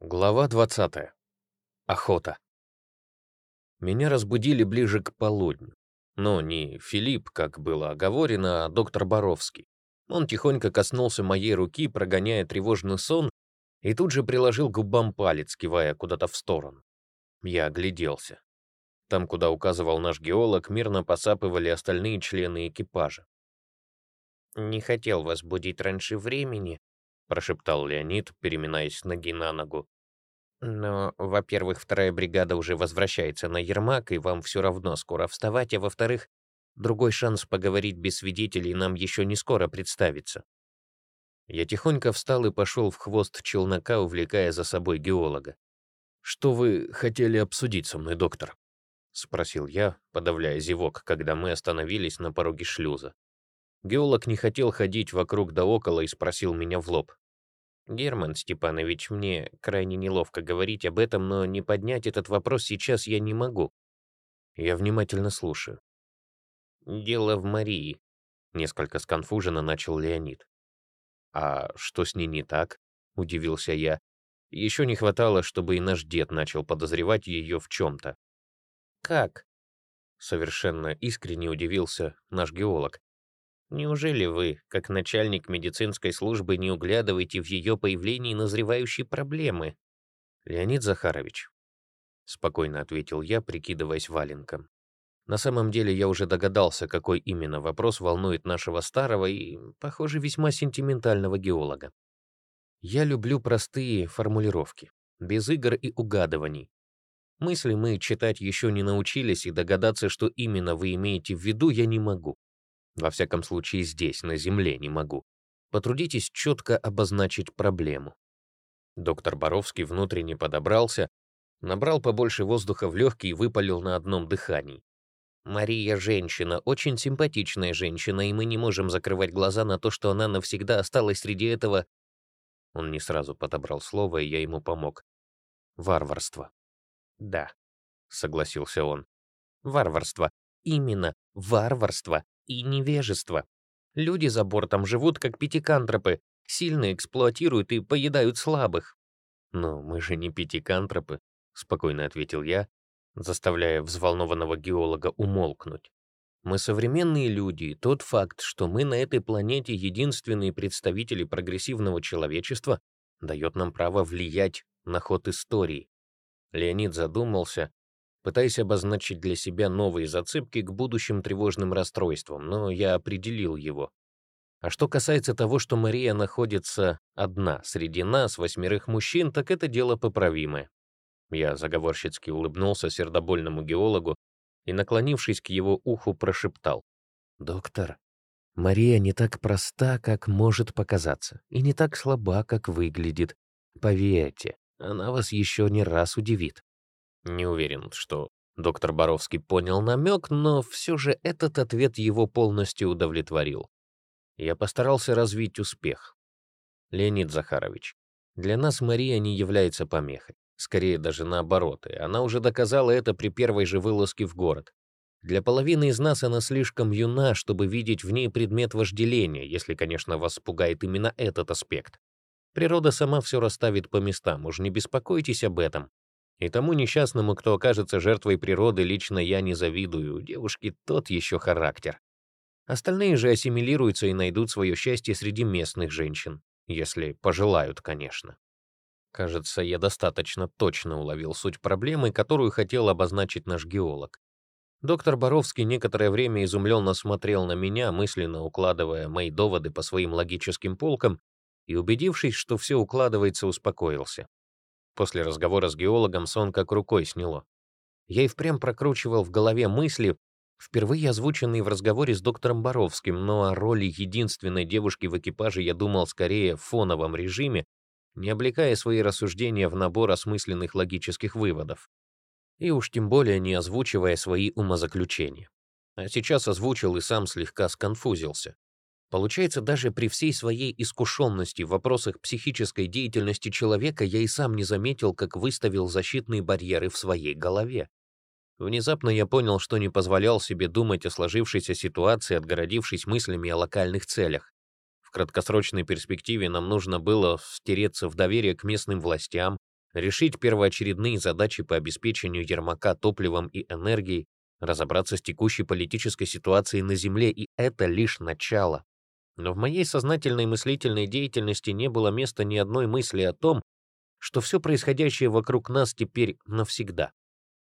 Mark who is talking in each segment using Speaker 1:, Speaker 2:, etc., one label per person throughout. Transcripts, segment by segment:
Speaker 1: Глава 20. Охота. Меня разбудили ближе к полудню. Но не Филипп, как было оговорено, а доктор Боровский. Он тихонько коснулся моей руки, прогоняя тревожный сон, и тут же приложил губам палец, кивая куда-то в сторону. Я огляделся. Там, куда указывал наш геолог, мирно посапывали остальные члены экипажа.
Speaker 2: «Не хотел вас будить раньше времени», —
Speaker 1: прошептал Леонид, переминаясь ноги на ногу.
Speaker 2: «Но, во-первых, вторая бригада уже возвращается на Ермак, и вам все равно скоро вставать, а во-вторых, другой шанс поговорить без свидетелей нам еще не скоро представится».
Speaker 1: Я тихонько встал и пошел в хвост челнока, увлекая за собой геолога. «Что вы хотели обсудить со мной, доктор?» — спросил я, подавляя зевок, когда мы остановились на пороге шлюза. Геолог не хотел ходить вокруг да около и спросил меня в лоб.
Speaker 2: «Герман Степанович, мне крайне неловко говорить об этом, но не поднять этот вопрос сейчас я не могу».
Speaker 1: Я внимательно слушаю.
Speaker 2: «Дело в Марии», — несколько сконфуженно начал Леонид.
Speaker 1: «А что с ней не так?» — удивился я. Еще не хватало, чтобы и наш дед начал подозревать ее в чем-то.
Speaker 2: «Как?»
Speaker 1: — совершенно искренне удивился наш геолог.
Speaker 2: Неужели вы, как начальник медицинской службы, не углядываете в ее появлении назревающие проблемы?
Speaker 1: Леонид Захарович, спокойно ответил я, прикидываясь валенком. На самом деле я уже догадался, какой именно вопрос волнует нашего старого и, похоже, весьма сентиментального геолога. Я люблю простые формулировки, без игр и угадываний. Мысли мы читать еще не научились, и догадаться, что именно вы имеете в виду, я не могу. Во всяком случае, здесь, на Земле, не могу. Потрудитесь четко обозначить проблему. Доктор Боровский внутренне подобрался, набрал побольше воздуха в легкие и выпалил на одном дыхании.
Speaker 2: «Мария — женщина, очень симпатичная женщина, и мы не можем закрывать глаза на то, что она навсегда осталась среди этого...»
Speaker 1: Он не сразу подобрал слово, и я ему помог. «Варварство».
Speaker 2: «Да», —
Speaker 1: согласился он.
Speaker 2: «Варварство. Именно варварство и невежество. Люди за бортом живут как пятикантропы, сильно эксплуатируют и поедают слабых.
Speaker 1: «Но мы же не пятикантропы», — спокойно ответил я, заставляя взволнованного геолога умолкнуть. «Мы современные люди, и тот факт, что мы на этой планете единственные представители прогрессивного человечества, дает нам право влиять на ход истории». Леонид задумался, пытаясь обозначить для себя новые зацепки к будущим тревожным расстройствам, но я определил его. А что касается того, что Мария находится одна среди нас, восьмерых мужчин, так это дело поправимое. Я заговорщицки улыбнулся сердобольному геологу и, наклонившись к его уху, прошептал. «Доктор, Мария не так проста, как может показаться, и не так слаба, как выглядит. Поверьте, она вас еще не раз удивит. Не уверен, что доктор Боровский понял намек, но все же этот ответ его полностью удовлетворил. Я постарался развить успех. Леонид Захарович, для нас Мария не является помехой. Скорее даже наоборот, и она уже доказала это при первой же вылазке в город. Для половины из нас она слишком юна, чтобы видеть в ней предмет вожделения, если, конечно, вас пугает именно этот аспект. Природа сама все расставит по местам, уж не беспокойтесь об этом. И тому несчастному, кто окажется жертвой природы, лично я не завидую. У девушки тот еще характер. Остальные же ассимилируются и найдут свое счастье среди местных женщин. Если пожелают, конечно. Кажется, я достаточно точно уловил суть проблемы, которую хотел обозначить наш геолог. Доктор Боровский некоторое время изумленно смотрел на меня, мысленно укладывая мои доводы по своим логическим полкам, и, убедившись, что все укладывается, успокоился. После разговора с геологом сон как рукой сняло. Я и впрямь прокручивал в голове мысли, впервые озвученные в разговоре с доктором Боровским, но о роли единственной девушки в экипаже я думал скорее в фоновом режиме, не облекая свои рассуждения в набор осмысленных логических выводов. И уж тем более не озвучивая свои умозаключения. А сейчас озвучил и сам слегка сконфузился. Получается, даже при всей своей искушенности в вопросах психической деятельности человека я и сам не заметил, как выставил защитные барьеры в своей голове. Внезапно я понял, что не позволял себе думать о сложившейся ситуации, отгородившись мыслями о локальных целях. В краткосрочной перспективе нам нужно было стереться в доверие к местным властям, решить первоочередные задачи по обеспечению Ермака топливом и энергией, разобраться с текущей политической ситуацией на Земле, и это лишь начало. Но в моей сознательной мыслительной деятельности не было места ни одной мысли о том, что все происходящее вокруг нас теперь навсегда.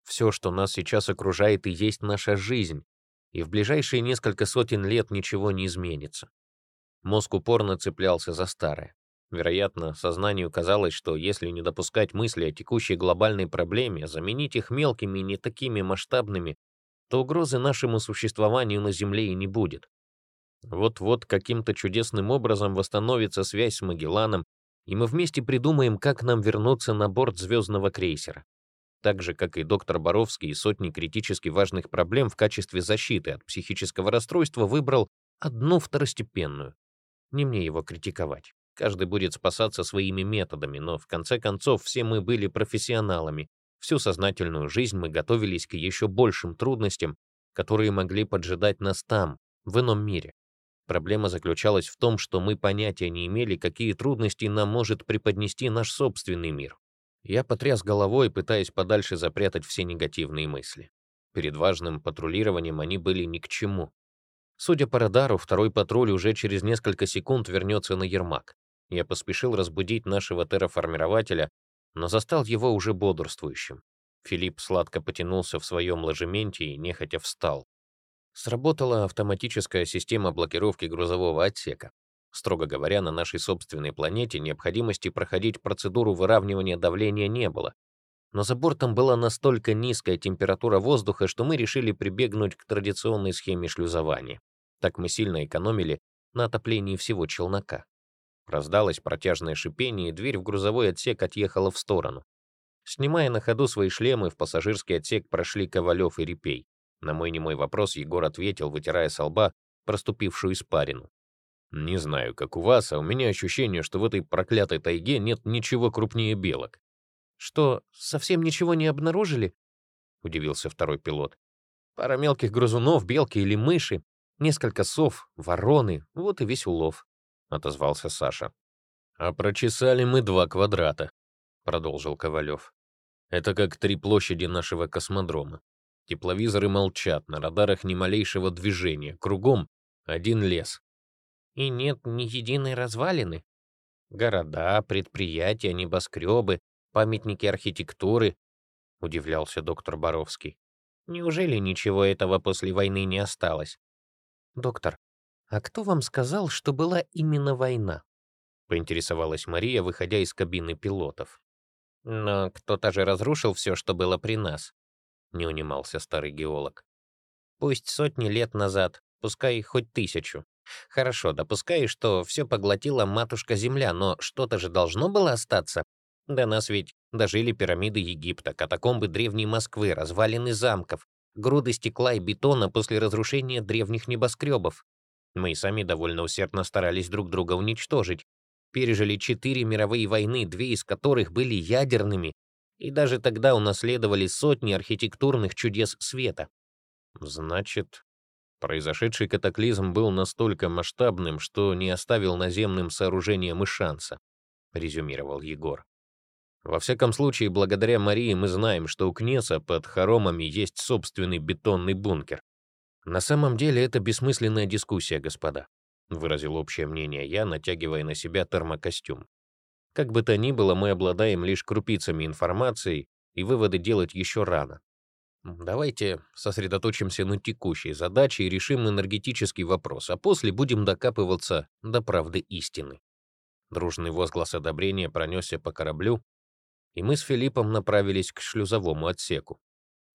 Speaker 1: Все, что нас сейчас окружает, и есть наша жизнь, и в ближайшие несколько сотен лет ничего не изменится. Мозг упорно цеплялся за старое. Вероятно, сознанию казалось, что если не допускать мысли о текущей глобальной проблеме, заменить их мелкими и не такими масштабными, то угрозы нашему существованию на Земле и не будет. Вот-вот каким-то чудесным образом восстановится связь с Магелланом, и мы вместе придумаем, как нам вернуться на борт звездного крейсера. Так же, как и доктор Боровский и сотни критически важных проблем в качестве защиты от психического расстройства выбрал одну второстепенную. Не мне его критиковать. Каждый будет спасаться своими методами, но в конце концов все мы были профессионалами. Всю сознательную жизнь мы готовились к еще большим трудностям, которые могли поджидать нас там, в ином мире. Проблема заключалась в том, что мы понятия не имели, какие трудности нам может преподнести наш собственный мир. Я потряс головой, пытаясь подальше запрятать все негативные мысли. Перед важным патрулированием они были ни к чему. Судя по радару, второй патруль уже через несколько секунд вернется на Ермак. Я поспешил разбудить нашего терраформирователя, но застал его уже бодрствующим. Филипп сладко потянулся в своем ложементе и нехотя встал. Сработала автоматическая система блокировки грузового отсека. Строго говоря, на нашей собственной планете необходимости проходить процедуру выравнивания давления не было. Но за бортом была настолько низкая температура воздуха, что мы решили прибегнуть к традиционной схеме шлюзования. Так мы сильно экономили на отоплении всего челнока. Раздалось протяжное шипение, и дверь в грузовой отсек отъехала в сторону. Снимая на ходу свои шлемы, в пассажирский отсек прошли Ковалев и Репей. На мой немой вопрос Егор ответил, вытирая со лба проступившую испарину. «Не знаю, как у вас, а у меня ощущение, что в этой проклятой тайге нет ничего крупнее белок». «Что, совсем ничего не обнаружили?» — удивился второй пилот. «Пара мелких грызунов, белки или мыши, несколько сов, вороны, вот и весь улов», — отозвался Саша. «А прочесали мы два квадрата», — продолжил Ковалев. «Это как три площади нашего космодрома. Тепловизоры молчат, на радарах ни малейшего движения, кругом один лес. И нет ни единой развалины. Города, предприятия, небоскребы, памятники архитектуры, удивлялся доктор Боровский. Неужели ничего этого после войны не осталось? Доктор, а кто вам сказал, что была именно война? Поинтересовалась Мария, выходя из кабины пилотов. Но кто-то же разрушил все, что было при нас. — не унимался старый геолог. «Пусть сотни лет назад, пускай хоть тысячу. Хорошо, допускай, что все поглотила матушка-Земля, но что-то же должно было остаться. До нас ведь дожили пирамиды Египта, катакомбы древней Москвы, развалины замков, груды стекла и бетона после разрушения древних небоскребов. Мы сами довольно усердно старались друг друга уничтожить. Пережили четыре мировые войны, две из которых были ядерными, и даже тогда унаследовали сотни архитектурных чудес света. Значит, произошедший катаклизм был настолько масштабным, что не оставил наземным сооружениям и шанса, резюмировал Егор. Во всяком случае, благодаря Марии мы знаем, что у Кнеса под хоромами есть собственный бетонный бункер. На самом деле это бессмысленная дискуссия, господа, выразил общее мнение я, натягивая на себя термокостюм. Как бы то ни было, мы обладаем лишь крупицами информации, и выводы делать еще рано. Давайте сосредоточимся на текущей задаче и решим энергетический вопрос, а после будем докапываться до правды истины. Дружный возглас одобрения пронесся по кораблю, и мы с Филиппом направились к шлюзовому отсеку.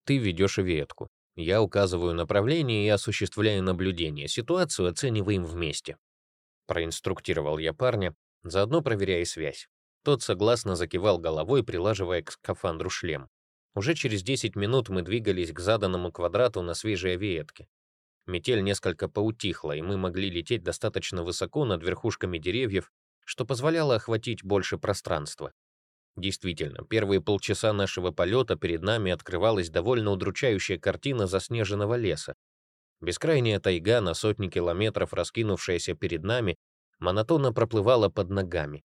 Speaker 1: Ты ведешь ветку. Я указываю направление и осуществляю наблюдение. Ситуацию оцениваем вместе. Проинструктировал я парня, заодно проверяя связь. Тот согласно закивал головой, прилаживая к скафандру шлем. Уже через 10 минут мы двигались к заданному квадрату на свежей ветке. Метель несколько поутихла, и мы могли лететь достаточно высоко над верхушками деревьев, что позволяло охватить больше пространства. Действительно, первые полчаса нашего полета перед нами открывалась довольно удручающая картина заснеженного леса. Бескрайняя тайга на сотни километров, раскинувшаяся перед нами, монотонно проплывала под ногами.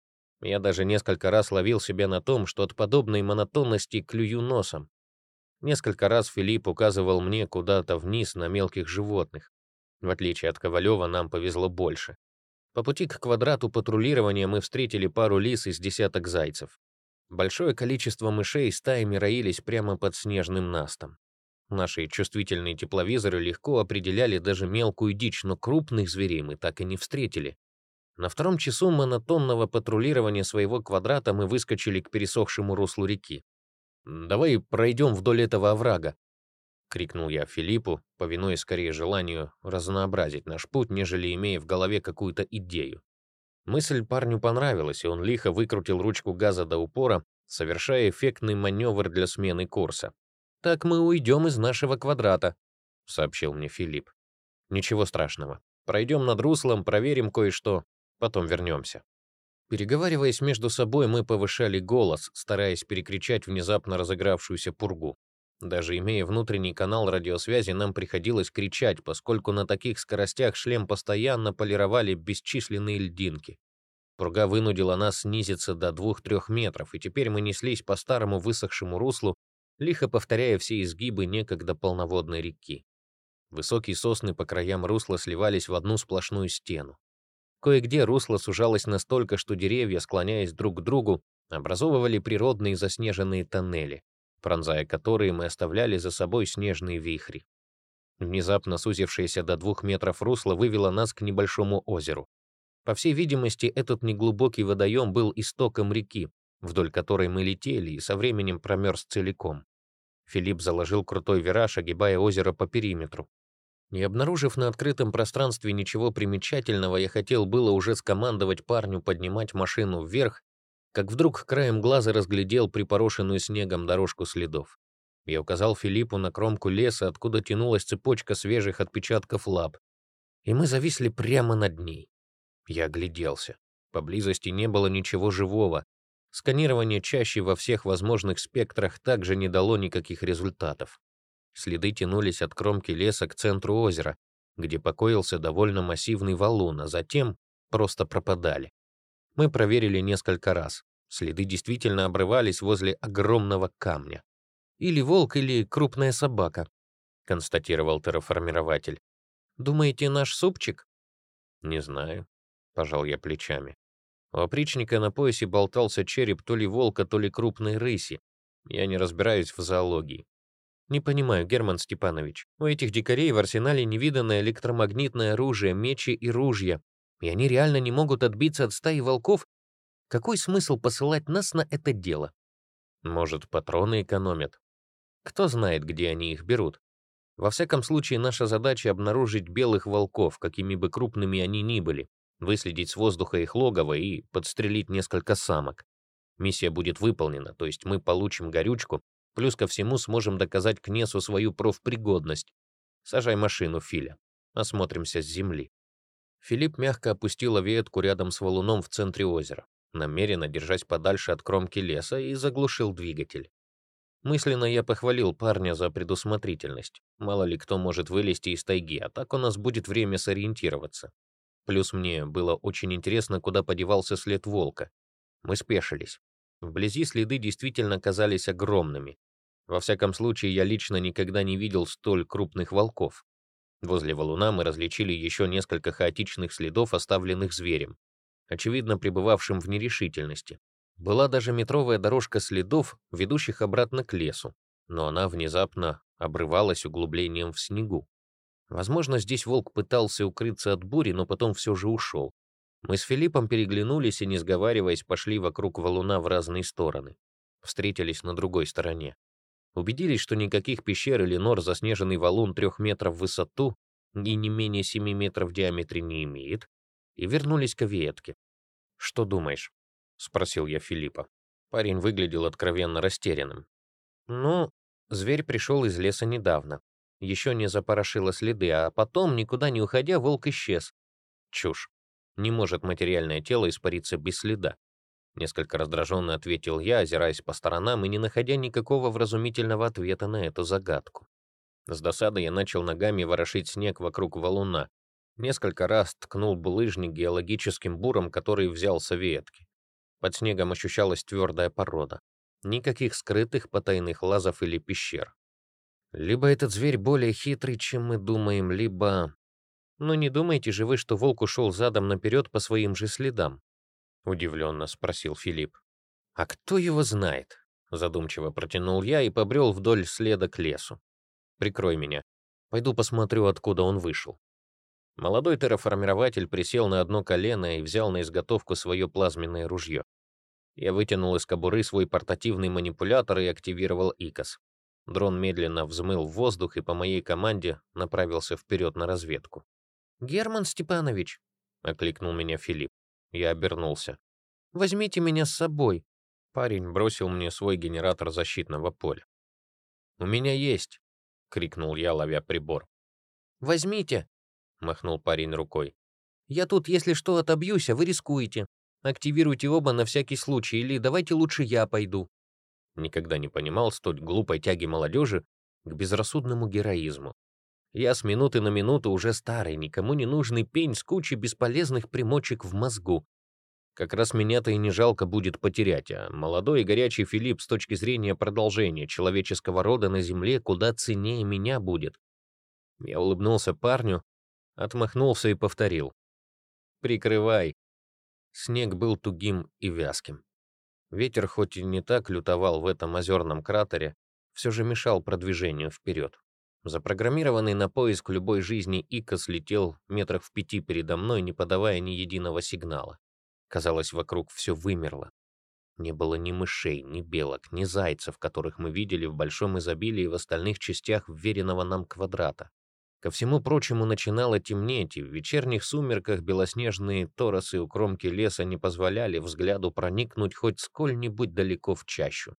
Speaker 1: Я даже несколько раз ловил себя на том, что от подобной монотонности клюю носом. Несколько раз Филипп указывал мне куда-то вниз на мелких животных. В отличие от Ковалева, нам повезло больше. По пути к квадрату патрулирования мы встретили пару лис из десяток зайцев. Большое количество мышей стаями роились прямо под снежным настом. Наши чувствительные тепловизоры легко определяли даже мелкую дичь, но крупных зверей мы так и не встретили. На втором часу монотонного патрулирования своего квадрата мы выскочили к пересохшему руслу реки. «Давай пройдем вдоль этого оврага», — крикнул я Филиппу, повинуясь скорее желанию разнообразить наш путь, нежели имея в голове какую-то идею. Мысль парню понравилась, и он лихо выкрутил ручку газа до упора, совершая эффектный маневр для смены курса. «Так мы уйдем из нашего квадрата», — сообщил мне Филипп. «Ничего страшного. Пройдем над руслом, проверим кое-что, потом вернемся». Переговариваясь между собой, мы повышали голос, стараясь перекричать внезапно разыгравшуюся пургу. Даже имея внутренний канал радиосвязи, нам приходилось кричать, поскольку на таких скоростях шлем постоянно полировали бесчисленные льдинки. Пурга вынудила нас снизиться до 2-3 метров, и теперь мы неслись по старому высохшему руслу, лихо повторяя все изгибы некогда полноводной реки. Высокие сосны по краям русла сливались в одну сплошную стену. Кое-где русло сужалось настолько, что деревья, склоняясь друг к другу, образовывали природные заснеженные тоннели, пронзая которые мы оставляли за собой снежные вихри. Внезапно сузившееся до двух метров русло вывело нас к небольшому озеру. По всей видимости, этот неглубокий водоем был истоком реки, вдоль которой мы летели и со временем промерз целиком. Филипп заложил крутой вираж, огибая озеро по периметру. Не обнаружив на открытом пространстве ничего примечательного, я хотел было уже скомандовать парню поднимать машину вверх, как вдруг краем глаза разглядел припорошенную снегом дорожку следов. Я указал Филиппу на кромку леса, откуда тянулась цепочка свежих отпечатков лап, и мы зависли прямо над ней. Я огляделся. Поблизости не было ничего живого, Сканирование чаще во всех возможных спектрах также не дало никаких результатов. Следы тянулись от кромки леса к центру озера, где покоился довольно массивный валун, а затем просто пропадали. Мы проверили несколько раз. Следы действительно обрывались возле огромного камня. «Или волк, или крупная собака», — констатировал терраформирователь. «Думаете, наш супчик?» «Не знаю», — пожал я плечами. У опричника на поясе болтался череп то ли волка, то ли крупной рыси. Я не разбираюсь в зоологии. Не понимаю, Герман Степанович. У этих дикарей в арсенале невиданное электромагнитное оружие, мечи и ружья. И они реально не могут отбиться от стаи волков. Какой смысл посылать нас на это дело? Может, патроны экономят? Кто знает, где они их берут. Во всяком случае, наша задача — обнаружить белых волков, какими бы крупными они ни были выследить с воздуха их логово и подстрелить несколько самок. Миссия будет выполнена, то есть мы получим горючку, плюс ко всему сможем доказать Кнесу свою профпригодность. Сажай машину, Филя. Осмотримся с земли. Филипп мягко опустил ветку рядом с валуном в центре озера, намеренно держась подальше от кромки леса и заглушил двигатель. Мысленно я похвалил парня за предусмотрительность. Мало ли кто может вылезти из тайги, а так у нас будет время сориентироваться. Плюс мне было очень интересно, куда подевался след волка. Мы спешились. Вблизи следы действительно казались огромными. Во всяком случае, я лично никогда не видел столь крупных волков. Возле валуна мы различили еще несколько хаотичных следов, оставленных зверем, очевидно пребывавшим в нерешительности. Была даже метровая дорожка следов, ведущих обратно к лесу, но она внезапно обрывалась углублением в снегу. Возможно, здесь волк пытался укрыться от бури, но потом все же ушел. Мы с Филиппом переглянулись и, не сговариваясь, пошли вокруг валуна в разные стороны. Встретились на другой стороне. Убедились, что никаких пещер или нор заснеженный валун трех метров в высоту и не менее семи метров в диаметре не имеет, и вернулись к ветке. «Что думаешь?» — спросил я Филиппа. Парень выглядел откровенно растерянным. «Ну, зверь пришел из леса недавно еще не запорошило следы, а потом, никуда не уходя, волк исчез. Чушь. Не может материальное тело испариться без следа. Несколько раздраженно ответил я, озираясь по сторонам и не находя никакого вразумительного ответа на эту загадку. С досадой я начал ногами ворошить снег вокруг валуна. Несколько раз ткнул булыжник геологическим буром, который взял с ветки. Под снегом ощущалась твердая порода. Никаких скрытых потайных лазов или пещер. Либо этот зверь более хитрый, чем мы думаем, либо... Но не думаете же вы, что волк ушел задом наперед по своим же следам? Удивленно спросил Филипп. А кто его знает? Задумчиво протянул я и побрел вдоль следа к лесу. Прикрой меня. Пойду посмотрю, откуда он вышел. Молодой терраформирователь присел на одно колено и взял на изготовку свое плазменное ружье. Я вытянул из кобуры свой портативный манипулятор и активировал ИКОС. Дрон медленно взмыл в воздух и по моей команде направился вперед на разведку. «Герман Степанович!» — окликнул меня Филипп. Я обернулся. «Возьмите меня с собой!» Парень бросил мне свой генератор защитного поля. «У меня есть!» — крикнул я, ловя прибор. «Возьмите!» — махнул парень рукой. «Я тут, если что, отобьюсь, а вы рискуете. Активируйте оба на всякий случай, или давайте лучше я пойду». Никогда не понимал столь глупой тяги молодежи к безрассудному героизму. Я с минуты на минуту уже старый, никому не нужный пень с кучей бесполезных примочек в мозгу. Как раз меня-то и не жалко будет потерять, а молодой и горячий Филипп с точки зрения продолжения человеческого рода на Земле куда ценнее меня будет. Я улыбнулся парню, отмахнулся и повторил. «Прикрывай». Снег был тугим и вязким. Ветер хоть и не так лютовал в этом озерном кратере, все же мешал продвижению вперед. Запрограммированный на поиск любой жизни Икос летел метрах в пяти передо мной, не подавая ни единого сигнала. Казалось, вокруг все вымерло. Не было ни мышей, ни белок, ни зайцев, которых мы видели в большом изобилии в остальных частях вверенного нам квадрата. Ко всему прочему начинало темнеть, и в вечерних сумерках белоснежные торосы у кромки леса не позволяли взгляду проникнуть хоть сколь-нибудь далеко в чащу.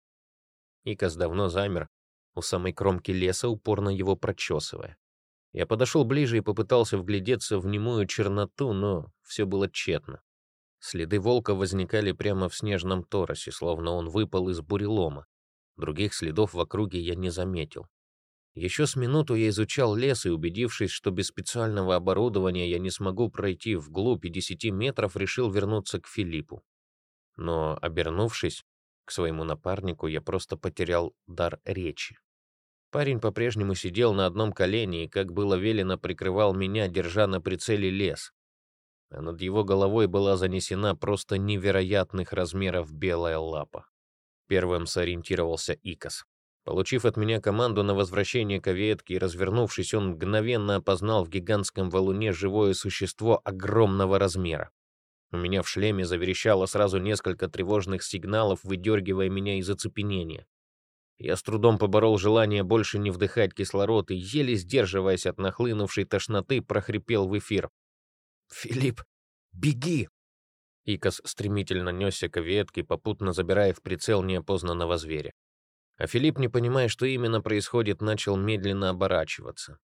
Speaker 1: Икас давно замер у самой кромки леса, упорно его прочесывая. Я подошел ближе и попытался вглядеться в немую черноту, но все было тщетно. Следы волка возникали прямо в снежном торосе, словно он выпал из бурелома. Других следов в округе я не заметил. Еще с минуту я изучал лес и, убедившись, что без специального оборудования я не смогу пройти вглубь и десяти метров, решил вернуться к Филиппу. Но, обернувшись к своему напарнику, я просто потерял дар речи. Парень по-прежнему сидел на одном колене и, как было велено, прикрывал меня, держа на прицеле лес. А над его головой была занесена просто невероятных размеров белая лапа. Первым сориентировался Икос. Получив от меня команду на возвращение к ветке и развернувшись, он мгновенно опознал в гигантском валуне живое существо огромного размера. У меня в шлеме заверещало сразу несколько тревожных сигналов, выдергивая меня из оцепенения. Я с трудом поборол желание больше не вдыхать кислород и, еле сдерживаясь от нахлынувшей тошноты, прохрипел в эфир. «Филипп, беги!» Икос стремительно несся к ветке, попутно забирая в прицел неопознанного зверя. А Филипп, не понимая, что именно происходит, начал медленно оборачиваться.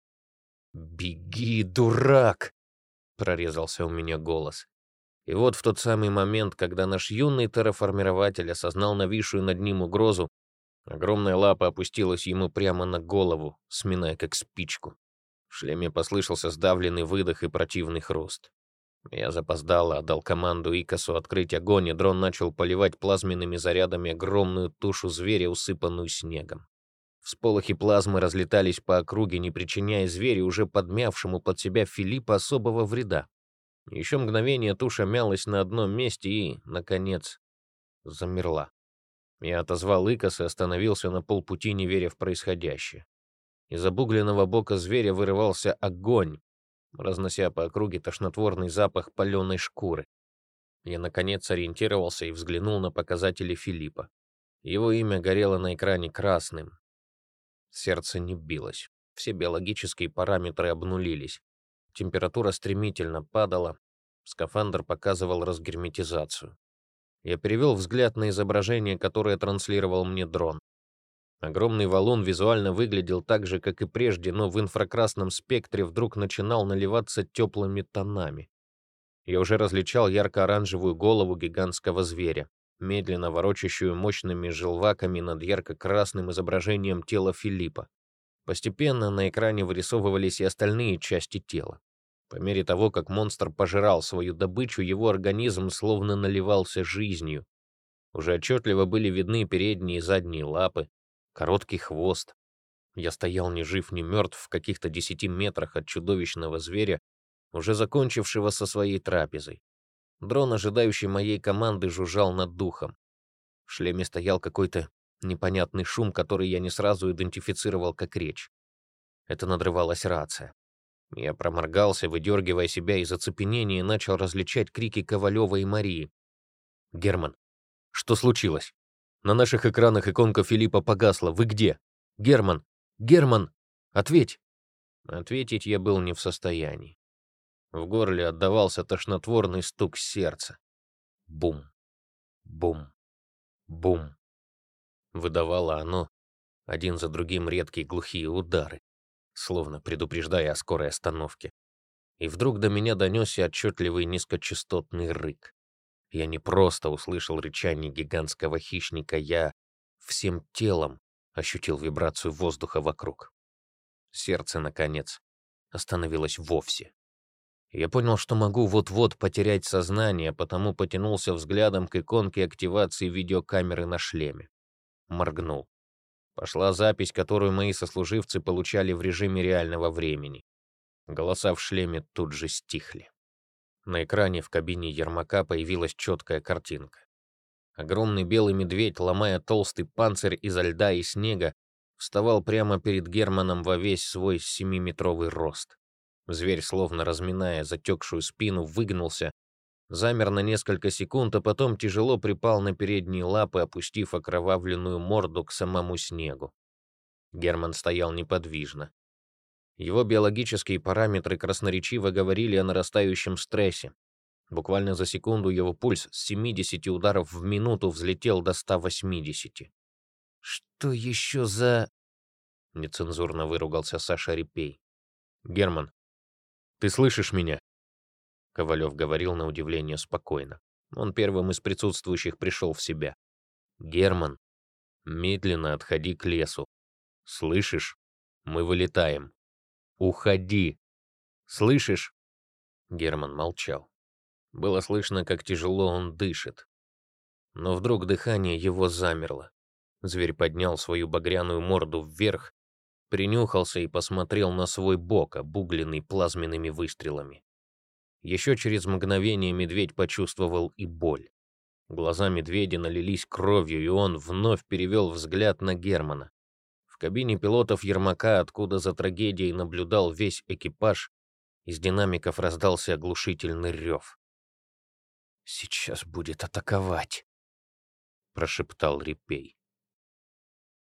Speaker 1: «Беги, дурак!» — прорезался у меня голос. И вот в тот самый момент, когда наш юный терраформирователь осознал нависшую над ним угрозу, огромная лапа опустилась ему прямо на голову, сминая как спичку. В шлеме послышался сдавленный выдох и противный хруст. Я запоздало отдал команду Икосу открыть огонь, и дрон начал поливать плазменными зарядами огромную тушу зверя, усыпанную снегом. Всполохи плазмы разлетались по округе, не причиняя зверю, уже подмявшему под себя Филиппа, особого вреда. Еще мгновение туша мялась на одном месте и, наконец, замерла. Я отозвал Икос и остановился на полпути, не веря в происходящее. Из обугленного бока зверя вырывался огонь, разнося по округе тошнотворный запах паленой шкуры. Я, наконец, ориентировался и взглянул на показатели Филиппа. Его имя горело на экране красным. Сердце не билось. Все биологические параметры обнулились. Температура стремительно падала. Скафандр показывал разгерметизацию. Я перевел взгляд на изображение, которое транслировал мне дрон. Огромный валун визуально выглядел так же, как и прежде, но в инфракрасном спектре вдруг начинал наливаться теплыми тонами. Я уже различал ярко-оранжевую голову гигантского зверя, медленно ворочащую мощными желваками над ярко-красным изображением тела Филиппа. Постепенно на экране вырисовывались и остальные части тела. По мере того, как монстр пожирал свою добычу, его организм словно наливался жизнью. Уже отчетливо были видны передние и задние лапы, короткий хвост. Я стоял ни жив, ни мертв в каких-то десяти метрах от чудовищного зверя, уже закончившего со своей трапезой. Дрон, ожидающий моей команды, жужжал над духом. В шлеме стоял какой-то непонятный шум, который я не сразу идентифицировал как речь. Это надрывалась рация. Я проморгался, выдергивая себя из оцепенения, и начал различать крики Ковалева и Марии. «Герман, что случилось? На наших экранах иконка Филиппа погасла. Вы где? Герман! Герман! Ответь!» Ответить я был не в состоянии. В горле отдавался тошнотворный стук сердца. Бум, бум, бум. Выдавало оно один за другим редкие глухие удары словно предупреждая о скорой остановке. И вдруг до меня донесся отчетливый низкочастотный рык. Я не просто услышал рычание гигантского хищника, я всем телом ощутил вибрацию воздуха вокруг. Сердце, наконец, остановилось вовсе. Я понял, что могу вот-вот потерять сознание, потому потянулся взглядом к иконке активации видеокамеры на шлеме. Моргнул. Пошла запись, которую мои сослуживцы получали в режиме реального времени. Голоса в шлеме тут же стихли. На экране в кабине Ермака появилась четкая картинка. Огромный белый медведь, ломая толстый панцирь изо льда и снега, вставал прямо перед Германом во весь свой семиметровый рост. Зверь, словно разминая затекшую спину, выгнулся замер на несколько секунд, а потом тяжело припал на передние лапы, опустив окровавленную морду к самому снегу. Герман стоял неподвижно. Его биологические параметры красноречиво говорили о нарастающем стрессе. Буквально за секунду его пульс с 70 ударов в минуту взлетел до 180. «Что еще за...» — нецензурно выругался Саша Репей. «Герман, ты слышишь меня?» Ковалев говорил на удивление спокойно. Он первым из присутствующих пришел в себя. «Герман, медленно отходи к лесу. Слышишь? Мы вылетаем. Уходи. Слышишь?» Герман молчал. Было слышно, как тяжело он дышит. Но вдруг дыхание его замерло. Зверь поднял свою багряную морду вверх, принюхался и посмотрел на свой бок, обугленный плазменными выстрелами. Еще через мгновение медведь почувствовал и боль. Глаза медведя налились кровью, и он вновь перевел взгляд на Германа. В кабине пилотов Ермака, откуда за трагедией наблюдал весь экипаж, из динамиков раздался оглушительный рев. «Сейчас будет атаковать», — прошептал Репей.